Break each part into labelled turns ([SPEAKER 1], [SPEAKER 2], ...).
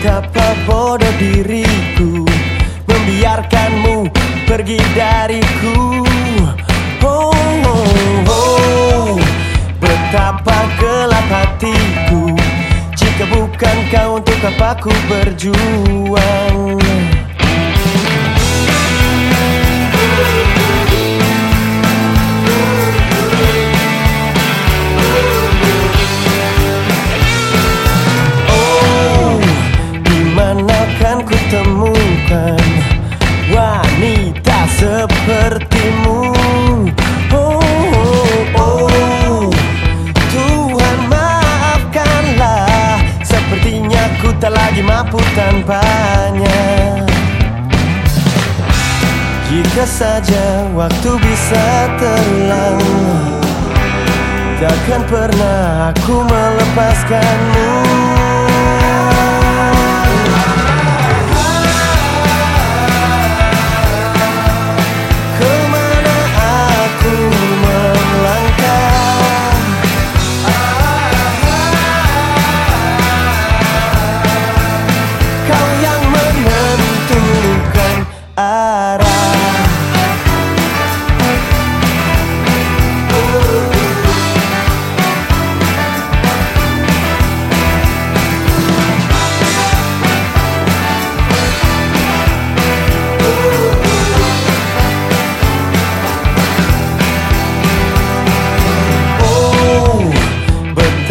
[SPEAKER 1] Betapa bodoh diriku Membiarkanmu pergi dariku. Oh, oh, oh. Betapa gelap hatiku. Jika bukan kau untuk apa ku berjuang? Sepertimu. Oh, oh, oh. Tuhan maafkanlah. Sepertinya ku tak lagi mampu tanpanya. Jika saja waktu bisa terulang Takkan pernah aku melepaskanmu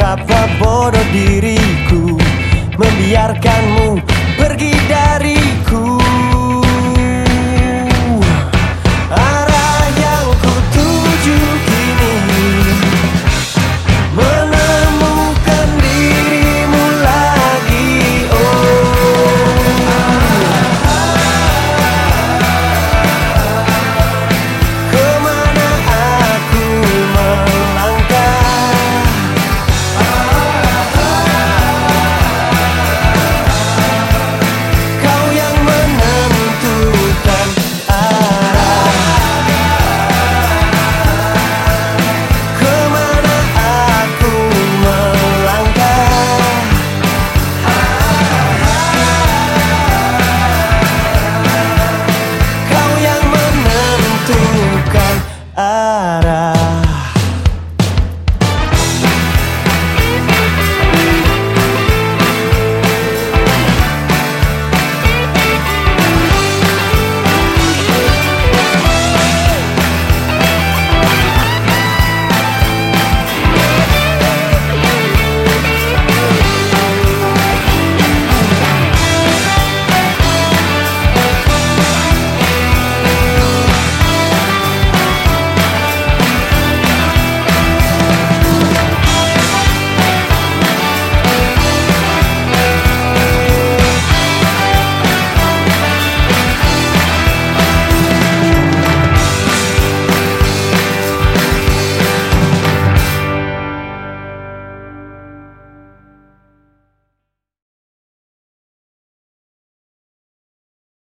[SPEAKER 1] Betapa bodoh diriku Membiarkanmu pergi dari